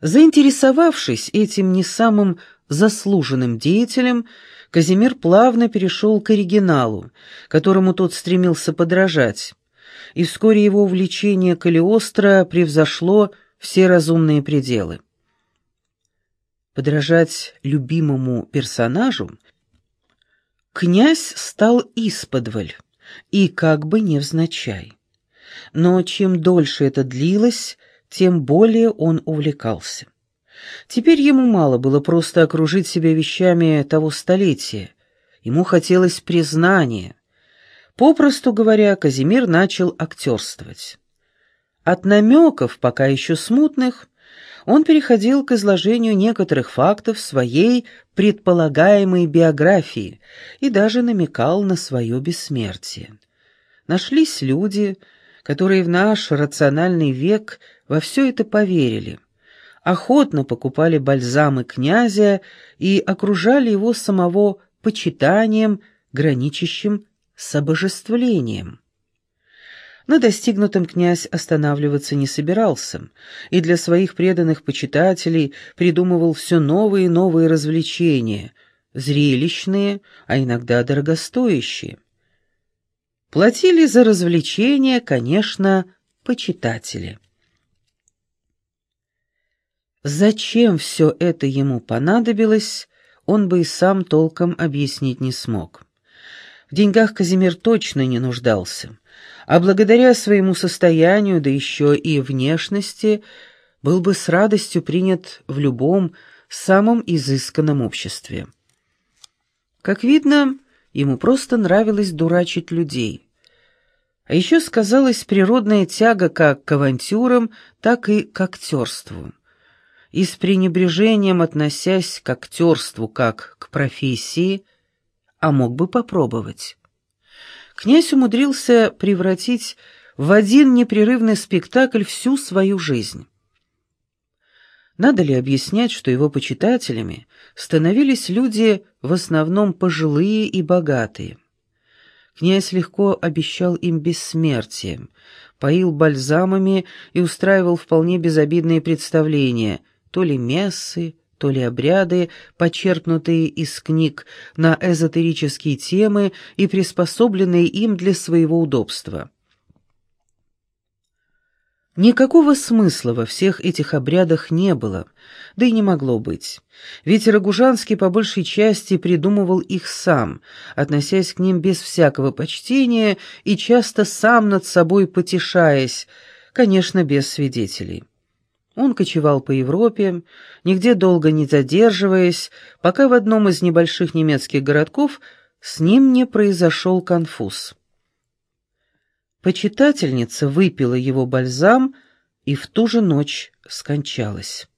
Заинтересовавшись этим не самым заслуженным деятелем, Казимир плавно перешел к оригиналу, которому тот стремился подражать, и вскоре его увлечение Калиостро превзошло все разумные пределы. Подражать любимому персонажу князь стал исподволь, и как бы невзначай. Но чем дольше это длилось, тем более он увлекался. Теперь ему мало было просто окружить себя вещами того столетия. Ему хотелось признания. Попросту говоря, Казимир начал актерствовать. От намеков, пока еще смутных, он переходил к изложению некоторых фактов своей предполагаемой биографии и даже намекал на свое бессмертие. Нашлись люди, которые в наш рациональный век во все это поверили, охотно покупали бальзамы князя и окружали его самого почитанием, граничащим с обожествлением. На достигнутом князь останавливаться не собирался, и для своих преданных почитателей придумывал все новые и новые развлечения, зрелищные, а иногда дорогостоящие. Платили за развлечения, конечно, почитатели. Зачем все это ему понадобилось, он бы и сам толком объяснить не смог. В деньгах Казимир точно не нуждался, а благодаря своему состоянию, да еще и внешности, был бы с радостью принят в любом самом изысканном обществе. Как видно, ему просто нравилось дурачить людей. А еще сказалась природная тяга как к авантюрам, так и к актерству и с пренебрежением относясь к актерству как к профессии, а мог бы попробовать. Князь умудрился превратить в один непрерывный спектакль всю свою жизнь. Надо ли объяснять, что его почитателями становились люди в основном пожилые и богатые? Князь легко обещал им бессмертие, поил бальзамами и устраивал вполне безобидные представления, то ли мессы, то ли обряды, почерпнутые из книг на эзотерические темы и приспособленные им для своего удобства. Никакого смысла во всех этих обрядах не было, да и не могло быть, ведь Рогужанский по большей части придумывал их сам, относясь к ним без всякого почтения и часто сам над собой потешаясь, конечно, без свидетелей. Он кочевал по Европе, нигде долго не задерживаясь, пока в одном из небольших немецких городков с ним не произошел конфуз. Почитательница выпила его бальзам и в ту же ночь скончалась.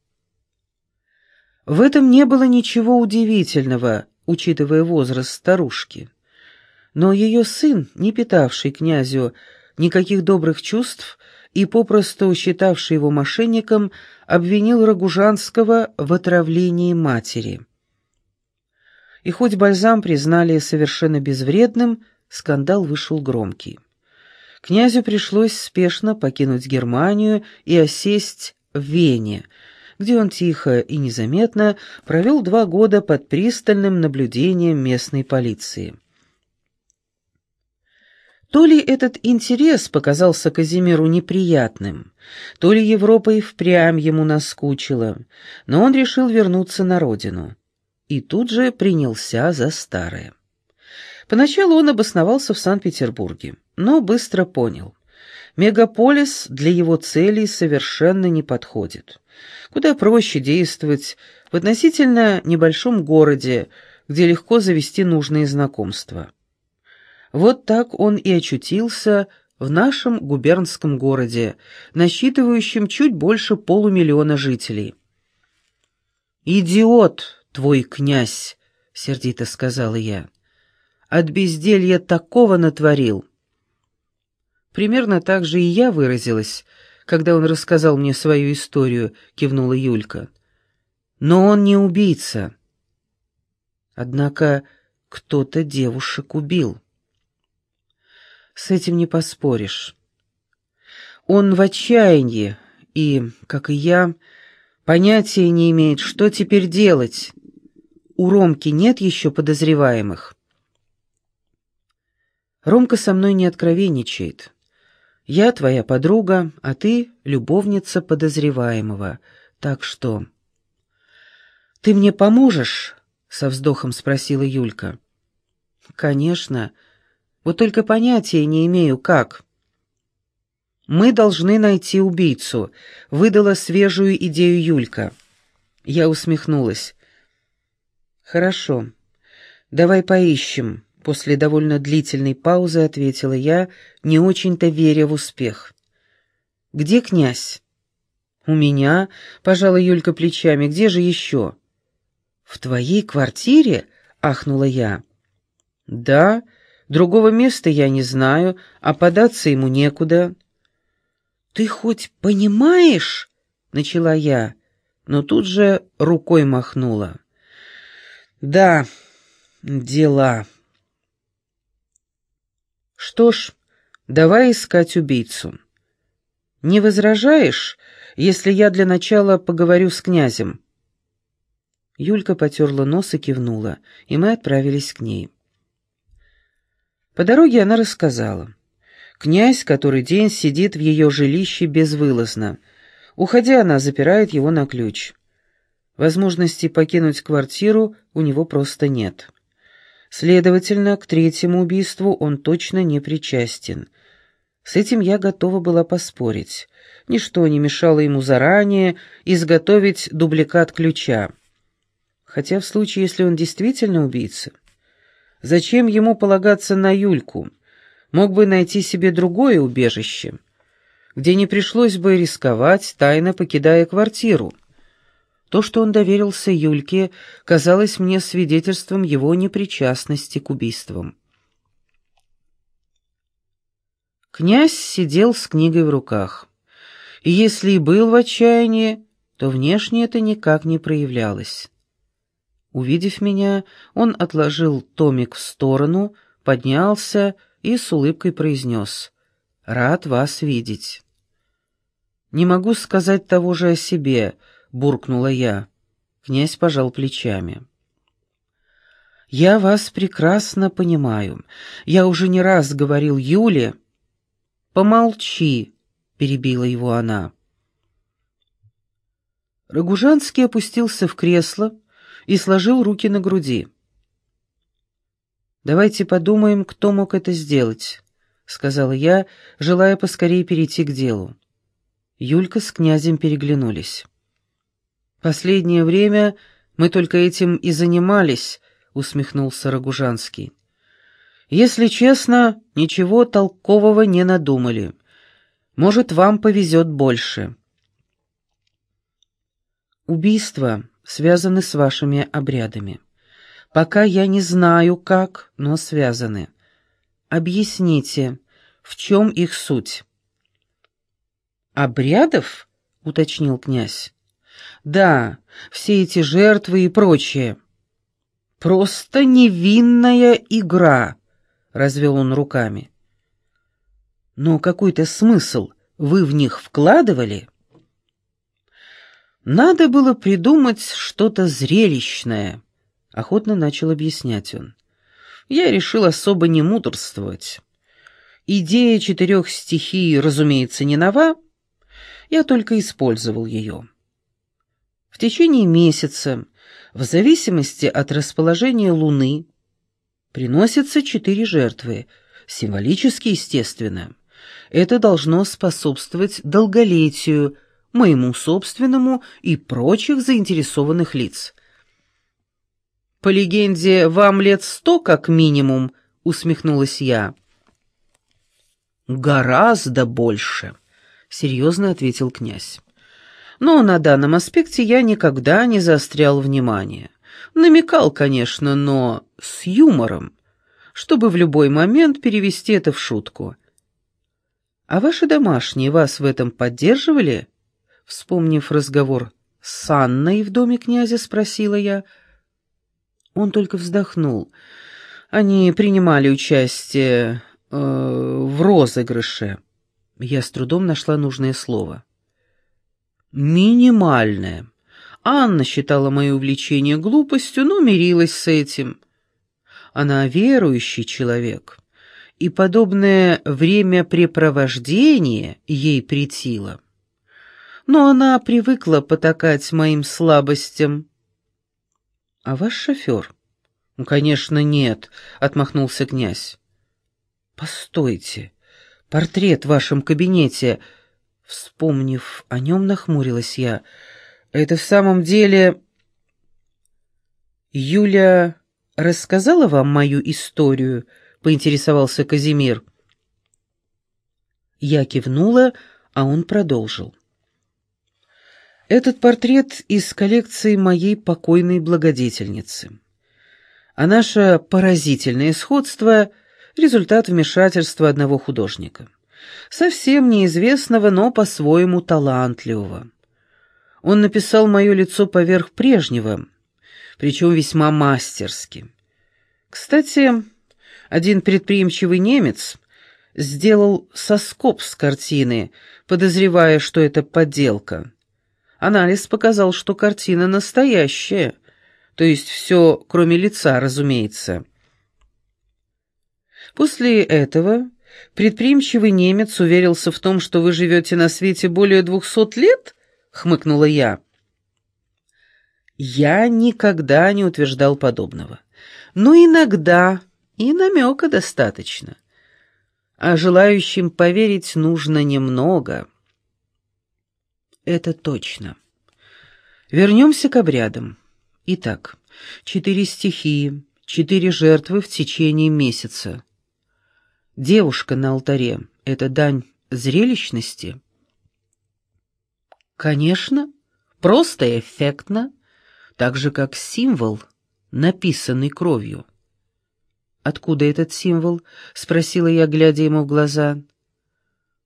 В этом не было ничего удивительного, учитывая возраст старушки. Но ее сын, не питавший князю никаких добрых чувств, и, попросту считавший его мошенником, обвинил Рогужанского в отравлении матери. И хоть бальзам признали совершенно безвредным, скандал вышел громкий. Князю пришлось спешно покинуть Германию и осесть в Вене, где он тихо и незаметно провел два года под пристальным наблюдением местной полиции. То ли этот интерес показался Казимиру неприятным, то ли Европа и впрямь ему наскучила, но он решил вернуться на родину. И тут же принялся за старое. Поначалу он обосновался в Санкт-Петербурге, но быстро понял. Мегаполис для его целей совершенно не подходит. Куда проще действовать в относительно небольшом городе, где легко завести нужные знакомства. Вот так он и очутился в нашем губернском городе, насчитывающем чуть больше полумиллиона жителей. «Идиот, твой князь!» — сердито сказала я. «От безделья такого натворил!» Примерно так же и я выразилась, когда он рассказал мне свою историю, кивнула Юлька. «Но он не убийца!» Однако кто-то девушек убил. С этим не поспоришь. Он в отчаянии и, как и я, Понятия не имеет, что теперь делать. У Ромки нет еще подозреваемых. Ромка со мной не откровенничает. Я твоя подруга, а ты любовница подозреваемого. Так что... «Ты мне поможешь?» — со вздохом спросила Юлька. «Конечно. Вот только понятия не имею, как». «Мы должны найти убийцу», — выдала свежую идею Юлька. Я усмехнулась. «Хорошо. Давай поищем», — после довольно длительной паузы ответила я, не очень-то веря в успех. «Где князь?» «У меня», — пожала Юлька плечами, — «где же еще?» «В твоей квартире?» — ахнула я. «Да, другого места я не знаю, а податься ему некуда». «Ты хоть понимаешь?» — начала я, но тут же рукой махнула. «Да, дела». «Что ж, давай искать убийцу. Не возражаешь, если я для начала поговорю с князем?» Юлька потерла нос и кивнула, и мы отправились к ней. По дороге она рассказала. Князь который день сидит в ее жилище безвылазно. Уходя, она запирает его на ключ. Возможности покинуть квартиру у него просто нет. Следовательно, к третьему убийству он точно не причастен. С этим я готова была поспорить. Ничто не мешало ему заранее изготовить дубликат ключа. Хотя в случае, если он действительно убийца, зачем ему полагаться на Юльку? Мог бы найти себе другое убежище, где не пришлось бы рисковать, тайно покидая квартиру. То, что он доверился Юльке, казалось мне свидетельством его непричастности к убийствам. Князь сидел с книгой в руках. И если и был в отчаянии, то внешне это никак не проявлялось. Увидев меня, он отложил томик в сторону, поднялся и с улыбкой произнес «Рад вас видеть». «Не могу сказать того же о себе», — буркнула я. Князь пожал плечами. «Я вас прекрасно понимаю. Я уже не раз говорил Юле...» «Помолчи», — перебила его она. Рогужанский опустился в кресло, и сложил руки на груди. «Давайте подумаем, кто мог это сделать», — сказала я, желая поскорее перейти к делу. Юлька с князем переглянулись. «Последнее время мы только этим и занимались», — усмехнулся Рогужанский. «Если честно, ничего толкового не надумали. Может, вам повезет больше». Убийство связаны с вашими обрядами. Пока я не знаю, как, но связаны. Объясните, в чем их суть?» «Обрядов?» — уточнил князь. «Да, все эти жертвы и прочее». «Просто невинная игра», — развел он руками. «Но какой-то смысл вы в них вкладывали?» Надо было придумать что-то зрелищное, охотно начал объяснять он. Я решил особо не мудрствовать. Идея четырех стихий, разумеется, не нова, я только использовал ее. В течение месяца, в зависимости от расположения Луны, приносятся четыре жертвы, символически, естественно. Это должно способствовать долголетию, моему собственному и прочих заинтересованных лиц. «По легенде, вам лет сто как минимум», — усмехнулась я. «Гораздо больше», — серьезно ответил князь. «Но на данном аспекте я никогда не заострял внимание. Намекал, конечно, но с юмором, чтобы в любой момент перевести это в шутку». «А ваши домашние вас в этом поддерживали?» Вспомнив разговор с Анной в доме князя, спросила я. Он только вздохнул. Они принимали участие э, в розыгрыше. Я с трудом нашла нужное слово. Минимальное. Анна считала мое увлечение глупостью, но мирилась с этим. Она верующий человек, и подобное времяпрепровождение ей претило. Но она привыкла потакать моим слабостям. «А ваш шофер?» «Ну, конечно, нет», — отмахнулся князь. «Постойте, портрет в вашем кабинете...» Вспомнив о нем, нахмурилась я. «Это в самом деле...» «Юля рассказала вам мою историю?» — поинтересовался Казимир. Я кивнула, а он продолжил. Этот портрет из коллекции моей покойной благодетельницы. А наше поразительное сходство — результат вмешательства одного художника. Совсем неизвестного, но по-своему талантливого. Он написал мое лицо поверх прежнего, причем весьма мастерски. Кстати, один предприимчивый немец сделал соскоб с картины, подозревая, что это подделка. Анализ показал, что картина настоящая, то есть все, кроме лица, разумеется. После этого предприимчивый немец уверился в том, что вы живете на свете более двухсот лет, хмыкнула я. Я никогда не утверждал подобного. Но иногда и намека достаточно. А желающим поверить нужно немного. Это точно. Вернемся к обрядам. Итак, четыре стихии, четыре жертвы в течение месяца. Девушка на алтаре — это дань зрелищности? Конечно, просто и эффектно, так же, как символ, написанный кровью. «Откуда этот символ?» — спросила я, глядя ему в глаза.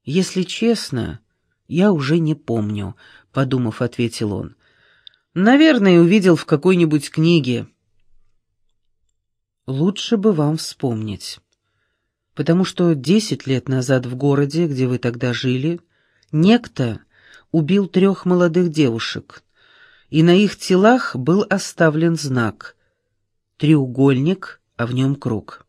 «Если честно, я уже не помню», — подумав, ответил он. «Наверное, увидел в какой-нибудь книге». «Лучше бы вам вспомнить, потому что десять лет назад в городе, где вы тогда жили, некто убил трех молодых девушек, и на их телах был оставлен знак — треугольник, а в нем круг».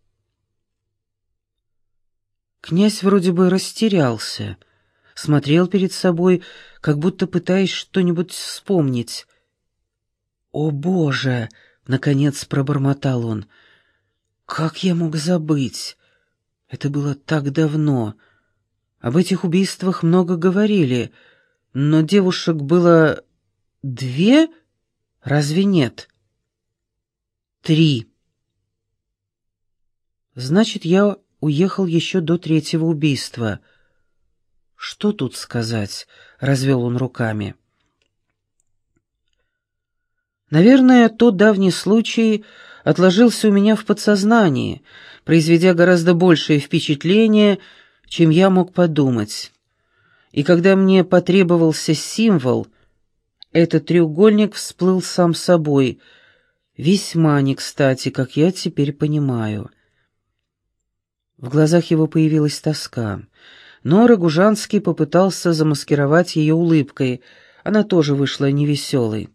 Князь вроде бы растерялся — смотрел перед собой, как будто пытаясь что-нибудь вспомнить. «О, Боже!» — наконец пробормотал он. «Как я мог забыть? Это было так давно. Об этих убийствах много говорили, но девушек было две? Разве нет?» «Три». «Значит, я уехал еще до третьего убийства». «Что тут сказать?» — развел он руками. Наверное, тот давний случай отложился у меня в подсознании, произведя гораздо большее впечатление, чем я мог подумать. И когда мне потребовался символ, этот треугольник всплыл сам собой, весьма не кстати, как я теперь понимаю. В глазах его появилась тоска — но Рогужанский попытался замаскировать ее улыбкой. Она тоже вышла невеселой.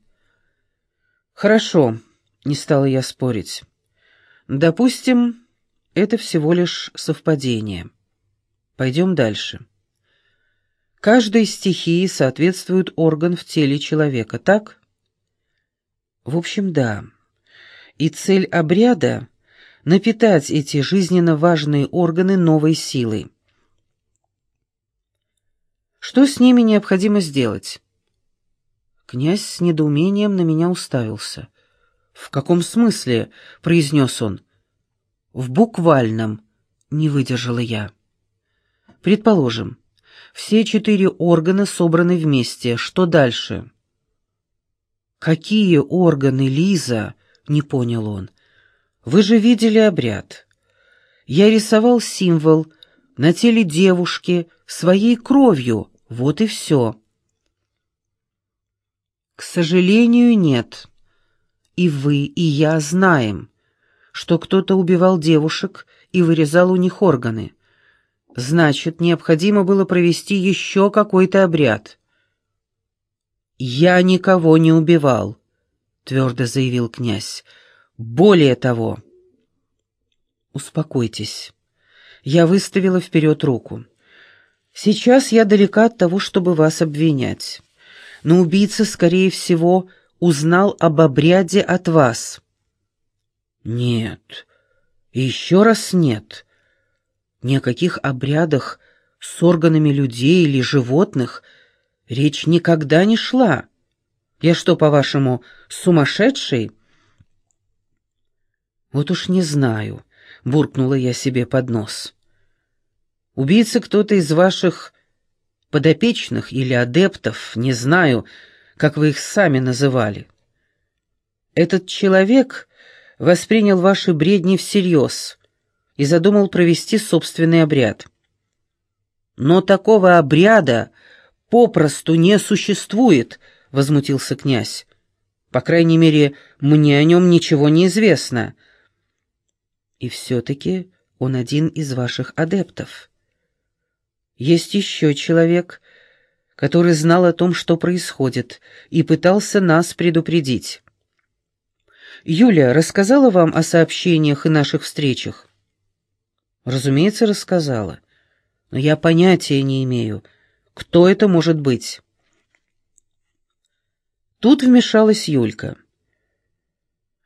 «Хорошо», — не стала я спорить. «Допустим, это всего лишь совпадение. Пойдем дальше. Каждой стихии соответствует орган в теле человека, так?» «В общем, да. И цель обряда — напитать эти жизненно важные органы новой силой. Что с ними необходимо сделать?» Князь с недоумением на меня уставился. «В каком смысле?» — произнес он. «В буквальном», — не выдержала я. «Предположим, все четыре органа собраны вместе. Что дальше?» «Какие органы, Лиза?» — не понял он. «Вы же видели обряд. Я рисовал символ на теле девушки своей кровью, вот и все. К сожалению, нет. И вы, и я знаем, что кто-то убивал девушек и вырезал у них органы. Значит, необходимо было провести еще какой-то обряд. «Я никого не убивал», — твердо заявил князь. «Более того...» «Успокойтесь». Я выставила вперед руку. «Сейчас я далека от того, чтобы вас обвинять. Но убийца, скорее всего, узнал об обряде от вас». «Нет. еще раз нет. Ни о каких обрядах с органами людей или животных речь никогда не шла. Я что, по-вашему, сумасшедший?» «Вот уж не знаю», — буркнула я себе под нос. «Убийца кто-то из ваших подопечных или адептов, не знаю, как вы их сами называли. Этот человек воспринял ваши бредни всерьез и задумал провести собственный обряд. Но такого обряда попросту не существует, — возмутился князь. По крайней мере, мне о нем ничего не известно. И все-таки он один из ваших адептов. Есть еще человек, который знал о том, что происходит, и пытался нас предупредить. Юля рассказала вам о сообщениях и наших встречах? Разумеется, рассказала. Но я понятия не имею, кто это может быть. Тут вмешалась Юлька.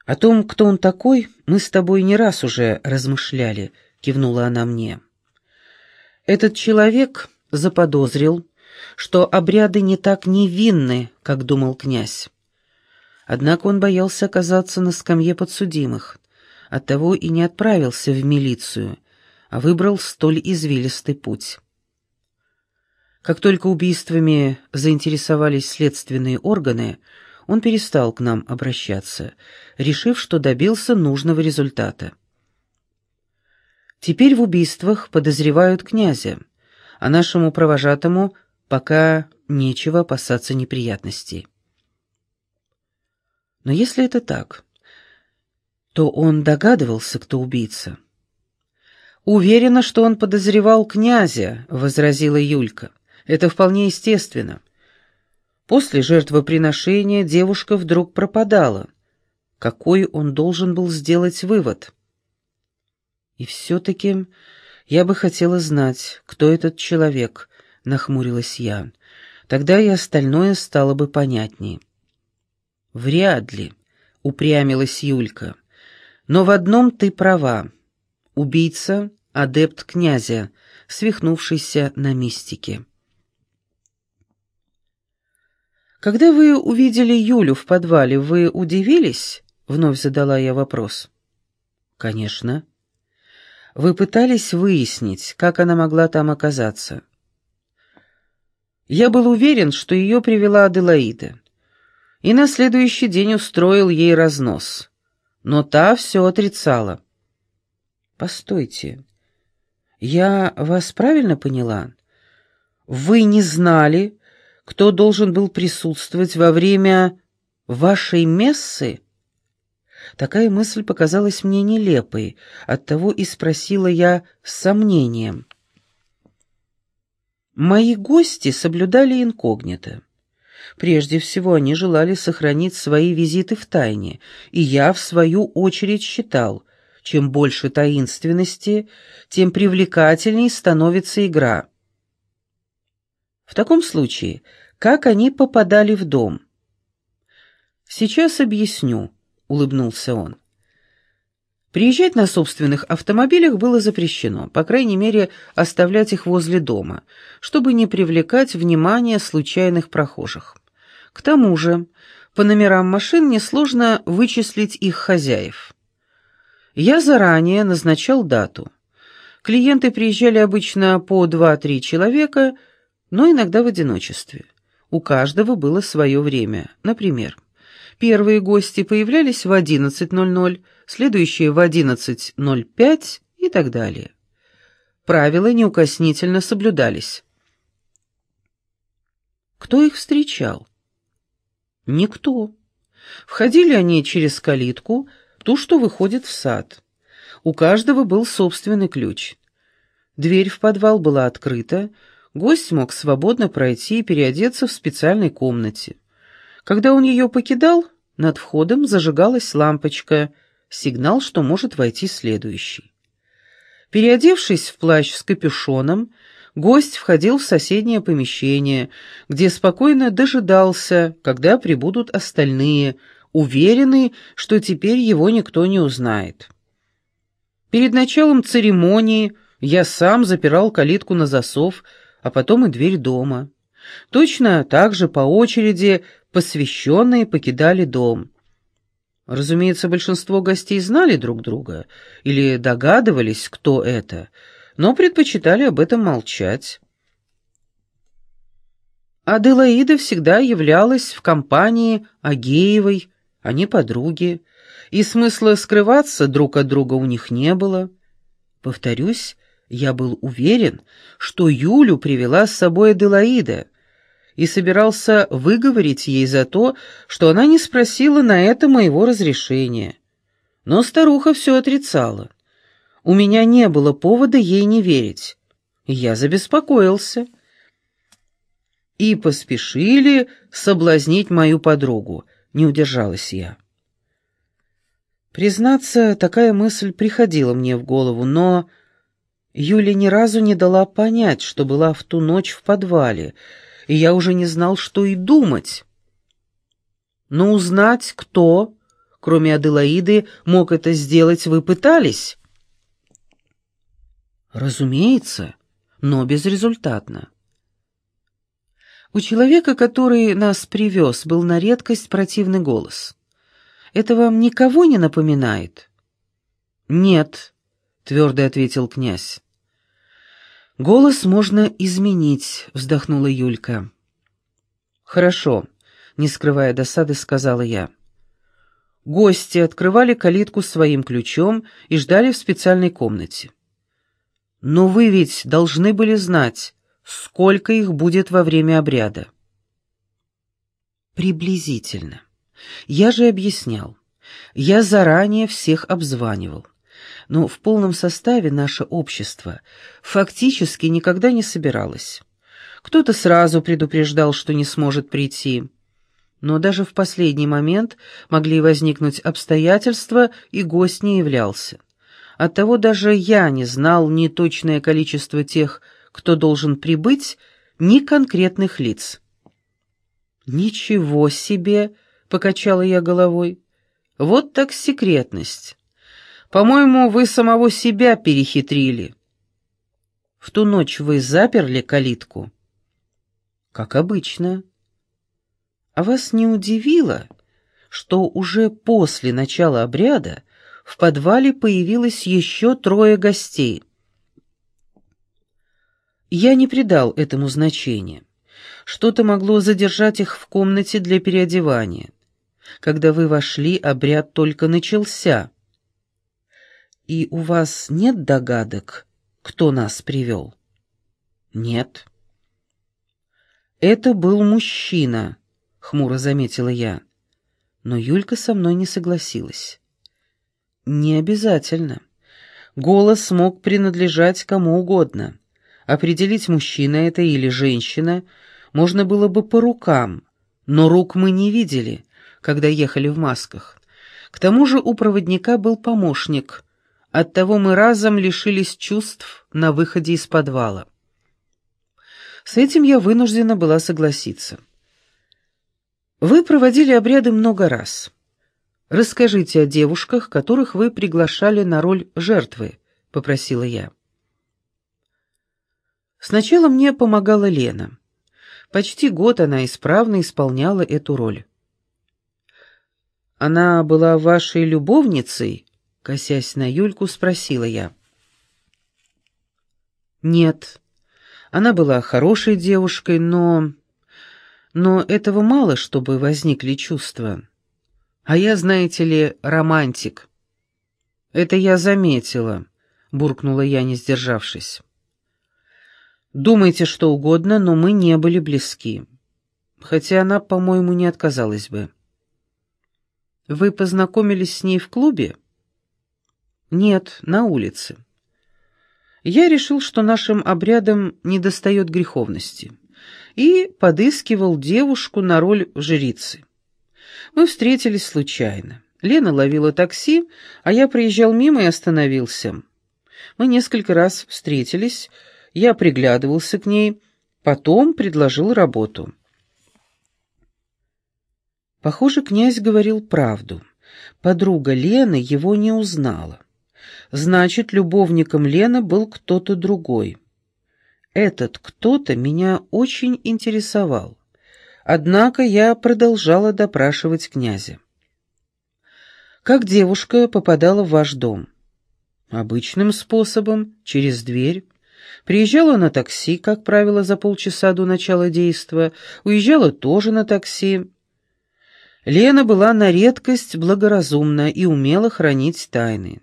«О том, кто он такой, мы с тобой не раз уже размышляли», — кивнула она мне. «Этот человек заподозрил, что обряды не так невинны, как думал князь. Однако он боялся оказаться на скамье подсудимых, оттого и не отправился в милицию, а выбрал столь извилистый путь. Как только убийствами заинтересовались следственные органы, он перестал к нам обращаться, решив, что добился нужного результата. Теперь в убийствах подозревают князя, а нашему провожатому пока нечего опасаться неприятностей. Но если это так, то он догадывался, кто убийца. «Уверена, что он подозревал князя», — возразила Юлька. «Это вполне естественно. После жертвоприношения девушка вдруг пропадала. Какой он должен был сделать вывод?» «И все-таки я бы хотела знать, кто этот человек», — нахмурилась я. «Тогда и остальное стало бы понятнее». «Вряд ли», — упрямилась Юлька. «Но в одном ты права. Убийца — адепт князя, свихнувшийся на мистике». «Когда вы увидели Юлю в подвале, вы удивились?» — вновь задала я вопрос. «Конечно». «Вы пытались выяснить, как она могла там оказаться?» «Я был уверен, что ее привела Аделаида и на следующий день устроил ей разнос. Но та все отрицала. «Постойте, я вас правильно поняла? Вы не знали, кто должен был присутствовать во время вашей мессы?» Такая мысль показалась мне нелепой, оттого и спросила я с сомнением. Мои гости соблюдали инкогнито. Прежде всего, они желали сохранить свои визиты в тайне, и я, в свою очередь, считал, чем больше таинственности, тем привлекательней становится игра. В таком случае, как они попадали в дом? «Сейчас объясню», — улыбнулся он. Приезжать на собственных автомобилях было запрещено, по крайней мере, оставлять их возле дома, чтобы не привлекать внимание случайных прохожих. К тому же, по номерам машин несложно вычислить их хозяев. Я заранее назначал дату. Клиенты приезжали обычно по 2-3 человека, но иногда в одиночестве. У каждого было свое время. Например, Первые гости появлялись в 11.00, следующие в 11.05 и так далее. Правила неукоснительно соблюдались. Кто их встречал? Никто. Входили они через калитку, ту, что выходит в сад. У каждого был собственный ключ. Дверь в подвал была открыта, гость мог свободно пройти и переодеться в специальной комнате. Когда он ее покидал, над входом зажигалась лампочка, сигнал, что может войти следующий. Переодевшись в плащ с капюшоном, гость входил в соседнее помещение, где спокойно дожидался, когда прибудут остальные, уверенный, что теперь его никто не узнает. Перед началом церемонии я сам запирал калитку на засов, а потом и дверь дома. Точно так же по очереди посвященные покидали дом. Разумеется, большинство гостей знали друг друга или догадывались, кто это, но предпочитали об этом молчать. Аделаида всегда являлась в компании Агеевой, а не подруги, и смысла скрываться друг от друга у них не было. Повторюсь, я был уверен, что Юлю привела с собой Аделаида, и собирался выговорить ей за то, что она не спросила на это моего разрешения. Но старуха все отрицала. У меня не было повода ей не верить. Я забеспокоился. И поспешили соблазнить мою подругу, не удержалась я. Признаться, такая мысль приходила мне в голову, но Юля ни разу не дала понять, что была в ту ночь в подвале, и я уже не знал, что и думать. Но узнать, кто, кроме Аделаиды, мог это сделать, вы пытались? Разумеется, но безрезультатно. У человека, который нас привез, был на редкость противный голос. Это вам никого не напоминает? Нет, твердо ответил князь. «Голос можно изменить», — вздохнула Юлька. «Хорошо», — не скрывая досады, сказала я. Гости открывали калитку своим ключом и ждали в специальной комнате. «Но вы ведь должны были знать, сколько их будет во время обряда». «Приблизительно. Я же объяснял. Я заранее всех обзванивал но в полном составе наше общество фактически никогда не собиралось. Кто-то сразу предупреждал, что не сможет прийти. Но даже в последний момент могли возникнуть обстоятельства, и гость не являлся. Оттого даже я не знал ни точное количество тех, кто должен прибыть, ни конкретных лиц. «Ничего себе!» — покачала я головой. «Вот так секретность!» По-моему, вы самого себя перехитрили. В ту ночь вы заперли калитку? Как обычно. А вас не удивило, что уже после начала обряда в подвале появилось еще трое гостей? Я не придал этому значения. Что-то могло задержать их в комнате для переодевания. Когда вы вошли, обряд только начался. «И у вас нет догадок, кто нас привел?» «Нет». «Это был мужчина», — хмуро заметила я. Но Юлька со мной не согласилась. «Не обязательно. Голос мог принадлежать кому угодно. Определить, мужчина это или женщина, можно было бы по рукам, но рук мы не видели, когда ехали в масках. К тому же у проводника был помощник, Оттого мы разом лишились чувств на выходе из подвала. С этим я вынуждена была согласиться. Вы проводили обряды много раз. Расскажите о девушках, которых вы приглашали на роль жертвы, попросила я. Сначала мне помогала Лена. Почти год она исправно исполняла эту роль. Она была вашей любовницей Косясь на Юльку, спросила я. «Нет, она была хорошей девушкой, но... Но этого мало, чтобы возникли чувства. А я, знаете ли, романтик». «Это я заметила», — буркнула я, не сдержавшись. «Думайте что угодно, но мы не были близки. Хотя она, по-моему, не отказалась бы». «Вы познакомились с ней в клубе?» Нет, на улице. Я решил, что нашим обрядам недостает греховности, и подыскивал девушку на роль жрицы. Мы встретились случайно. Лена ловила такси, а я приезжал мимо и остановился. Мы несколько раз встретились, я приглядывался к ней, потом предложил работу. Похоже, князь говорил правду. Подруга Лены его не узнала. Значит, любовником Лены был кто-то другой. Этот кто-то меня очень интересовал. Однако я продолжала допрашивать князя. «Как девушка попадала в ваш дом?» «Обычным способом, через дверь. Приезжала на такси, как правило, за полчаса до начала действа, уезжала тоже на такси. Лена была на редкость благоразумна и умела хранить тайны.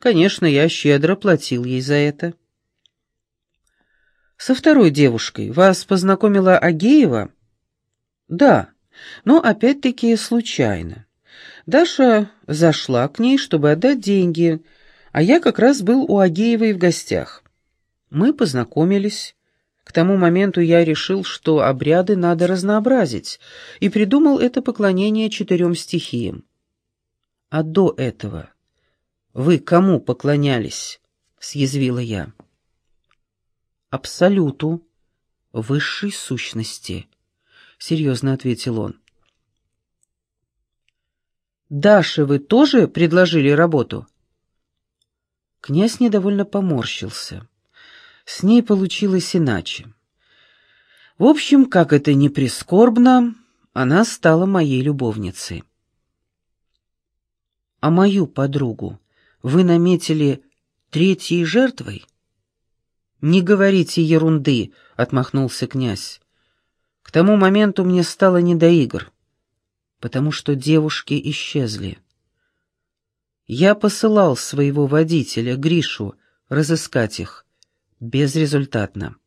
Конечно, я щедро платил ей за это. Со второй девушкой вас познакомила Агеева? Да, но опять-таки случайно. Даша зашла к ней, чтобы отдать деньги, а я как раз был у Агеевой в гостях. Мы познакомились. К тому моменту я решил, что обряды надо разнообразить, и придумал это поклонение четырем стихиям. А до этого вы кому поклонялись? съязвила я. Абсолюту, высшей сущности, серьезно ответил он. Даше вы тоже предложили работу? Князь недовольно поморщился. С ней получилось иначе. В общем, как это ни прискорбно, она стала моей любовницей. А мою подругу вы наметили третьей жертвой? Не говорите ерунды, отмахнулся князь. К тому моменту мне стало не до игр, потому что девушки исчезли. Я посылал своего водителя, Гришу, разыскать их безрезультатно.